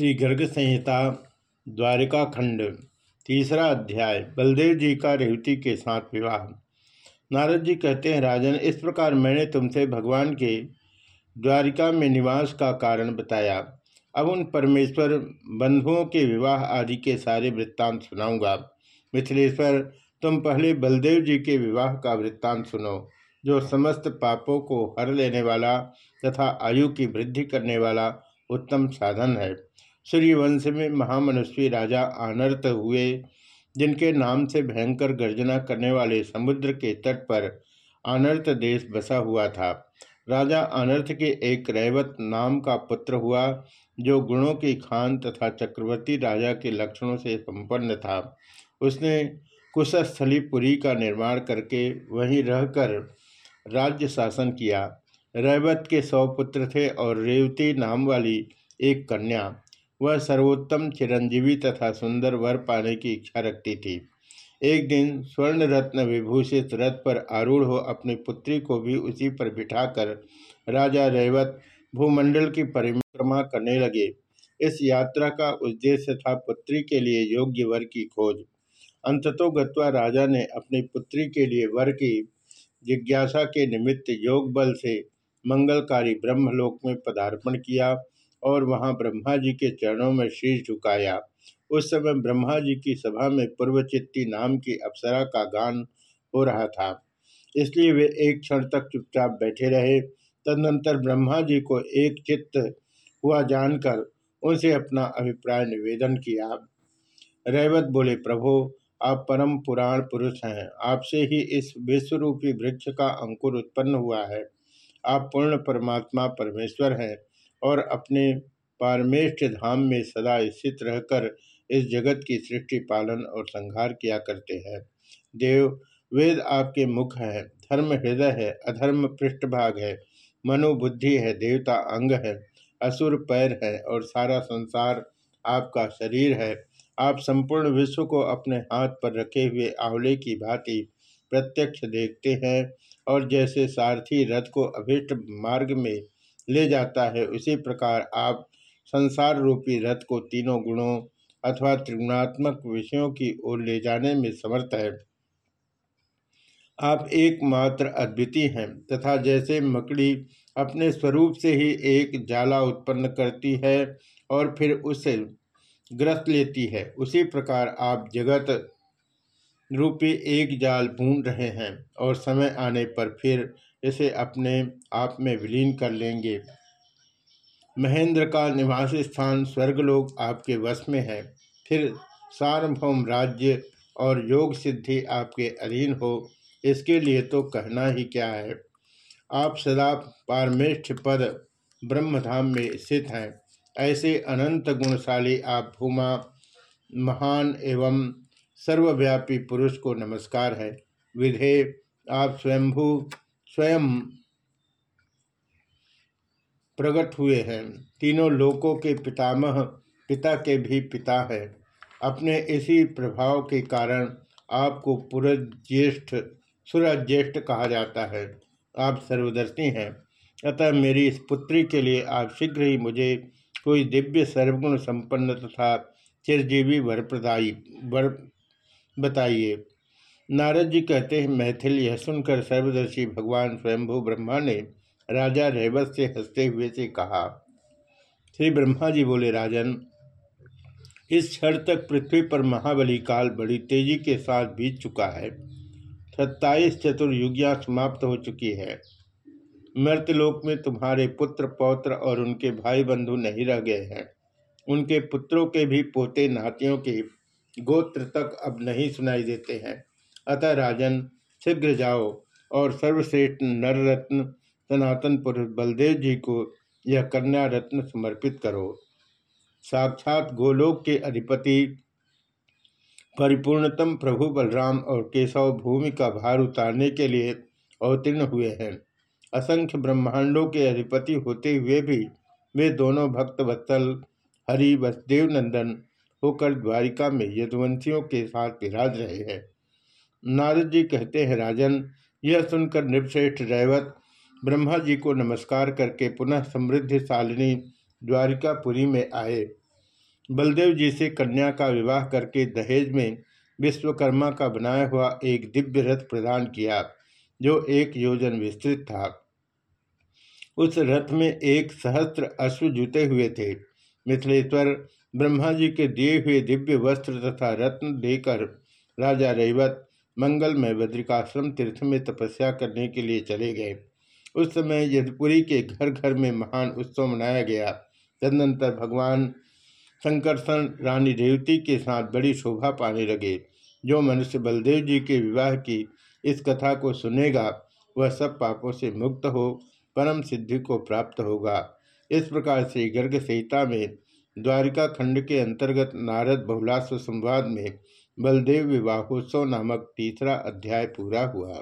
श्री गर्ग संहिता, द्वारिका खंड, तीसरा अध्याय, बलदेव जी का रेवती के साथ विवाह। नारद जी कहते हैं, राजन, इस प्रकार मैंने तुमसे भगवान के द्वारिका में निवास का कारण बताया। अब उन परमेश्वर बंधुओं के विवाह आदि के सारे वृत्तांत सुनाऊँगा। मिथिलेश्वर, तुम पहले बलदेव जी के विवाह का वृत्तांत सुनो, जो समस्त पापों को हर लेने वाला तथा आयु की वृद्धि करने वाला उत्तम साधन है। सूर्यवंश में महामनुष्वी राजा आनर्त हुए, जिनके नाम से भयंकर गर्जना करने वाले समुद्र के तट पर आनर्त देश बसा हुआ था। राजा अनर्थ के एक रैवत नाम का पुत्र हुआ, जो गुणों की खान तथा चक्रवर्ती राजा के लक्षणों से संपन्न था। उसने कुशस्थलीपुरी का निर्माण करके वहीं रहकर राज्य शासन किया। रैवत के सौ पुत्र थे और रेवती नाम वाली एक कन्या वह सर्वोत्तम चिरंजीवी तथा सुंदर वर पाने की इच्छा रखती थी। एक दिन स्वर्ण रत्न विभूषित रथ पर आरूढ़ हो अपनी पुत्री को भी उसी पर बिठाकर राजा रेवत भूमंडल की परिक्रमा करने लगे। इस यात्रा का उद्देश्य था पुत्री के लिए योग्य वर की खोज। अंततो गत्वा राजा ने अपनी पुत्री के लिए वर की जिज्ञासा के निमित्त योग बल से मंगलकारी ब्रह्मलोक में पदार्पण किया। और वहाँ ब्रह्मा जी के चरणों में शीश झुकाया। उस समय ब्रह्मा जी की सभा में पूर्वचित्ती नाम की अप्सरा का गान हो रहा था। इसलिए वे एक क्षण तक चुपचाप बैठे रहे। तदनंतर ब्रह्मा जी को एक चित्त हुआ जानकर उनसे अपना अभिप्राय निवेदन किया। रैवत बोले, प्रभो, आप परम पुराण पुरुष हैं। आपसे ही इस विश्वरूपी वृक्ष का अंकुर उत्पन्न हुआ है। आप पूर्ण परमात्मा परमेश्वर हैं। और अपने पारमेष्ठ धाम में सदा स्थित रहकर इस जगत की सृष्टि, पालन और संहार किया करते हैं। देव, वेद आपके मुख है। धर्म हृदय है, अधर्म पृष्ठभाग है। मनोबुद्धि है, देवता अंग है। असुर पैर है और सारा संसार आपका शरीर है। आप संपूर्ण विश्व को अपने हाथ पर रखे हुए आंवले की भांति प्रत्यक्ष देखते हैं और जैसे सारथी रथ को अभिष्ट मार्ग में ले जाता है। उसी प्रकार आप संसार रूपी रथ को तीनों गुणों अथवा त्रिगुणात्मक विषयों की ओर ले जाने में समर्थ है। आप एकमात्र अद्वितीय हैं तथा जैसे मकड़ी अपने स्वरूप से ही एक जाला उत्पन्न करती है और फिर उसे ग्रस्त लेती है। उसी प्रकार आप जगत रूपी एक जाल बूंद रहे हैं और समय आने पर फिर इसे अपने आप में विलीन कर लेंगे। महेंद्र का निवास स्थान स्वर्गलोक आपके वश में है। फिर सार्वभौम राज्य और योग सिद्धि आपके अधीन हो। इसके लिए तो कहना ही क्या है? आप सदा पारमेष्ठ पद ब्रह्मधाम में स्थित हैं। ऐसे अनंत गुणशाली आप भूमा, महान एवं सर्वव्यापी पुरुष को नमस्कार है। विधे आप स्वयंभू स्वयं प्रकट हुए हैं। तीनों लोकों के पितामह, पिता के भी पिता है। अपने इसी प्रभाव के कारण आपको पुरज्येष्ठ सुरज्येष्ठ कहा जाता है। आप सर्वदर्शी हैं। अतः मेरी इस पुत्री के लिए आप शीघ्र ही मुझे कोई दिव्य सर्वगुण संपन्न तथा चिरजीवी वर प्रदायी वर बताइए। नारद जी कहते हैं, मैथिल यह सुनकर सर्वदर्शी भगवान स्वयंभू ब्रह्मा ने राजा रेवत से हँसते हुए से कहा, श्री ब्रह्मा जी बोले, राजन, इस क्षण तक पृथ्वी पर महाबली काल बड़ी तेज़ी के साथ बीत चुका है। सत्ताईस चतुर्युगियाँ समाप्त हो चुकी है। मृतलोक में तुम्हारे पुत्र, पौत्र और उनके भाई बंधु नहीं रह गए हैं। उनके पुत्रों के भी पोते, नातियों के गोत्र तक अब नहीं सुनाई देते हैं। अतः राजन, शीघ्र जाओ और सर्वश्रेष्ठ नर रत्न सनातन पुरुष बलदेव जी को यह कन्या रत्न समर्पित करो। साक्षात गोलोक के अधिपति परिपूर्णतम प्रभु बलराम और केशव भूमि का भार उतारने के लिए अवतीर्ण हुए हैं। असंख्य ब्रह्मांडों के अधिपति होते हुए भी वे दोनों भक्त वत्सल, हरि, वसुदेव नंदन होकर द्वारिका में यदुवंशियों के साथ विराज रहे हैं। नारद जी कहते हैं, राजन, यह सुनकर निपश्रेष्ठ रैवत ब्रह्मा जी को नमस्कार करके पुनः समृद्धिशालिनी द्वारिकापुरी में आए। बलदेव जी से कन्या का विवाह करके दहेज में विश्वकर्मा का बनाया हुआ एक दिव्य रथ प्रदान किया, जो एक योजन विस्तृत था। उस रथ में एक सहस्त्र अश्व जुटे हुए थे। मिथिलेश्वर ब्रह्मा जी के दिए हुए दिव्य वस्त्र तथा रत्न देकर राजा रैवत मंगलमय बद्रिकाश्रम तीर्थ में तपस्या करने के लिए चले गए। उस समय यदपुरी के घर घर में महान उत्सव मनाया गया। तदनंतर भगवान संकर्षण रानी रेवती के साथ बड़ी शोभा पाने लगे। जो मनुष्य बलदेव जी के विवाह की इस कथा को सुनेगा, वह सब पापों से मुक्त हो, परम सिद्धि को प्राप्त होगा। इस प्रकार से गर्ग संहिता में द्वारिका खंड के अंतर्गत नारद बहुलास्व संवाद में बलदेव विवाहोत्सव नामक तीसरा अध्याय पूरा हुआ।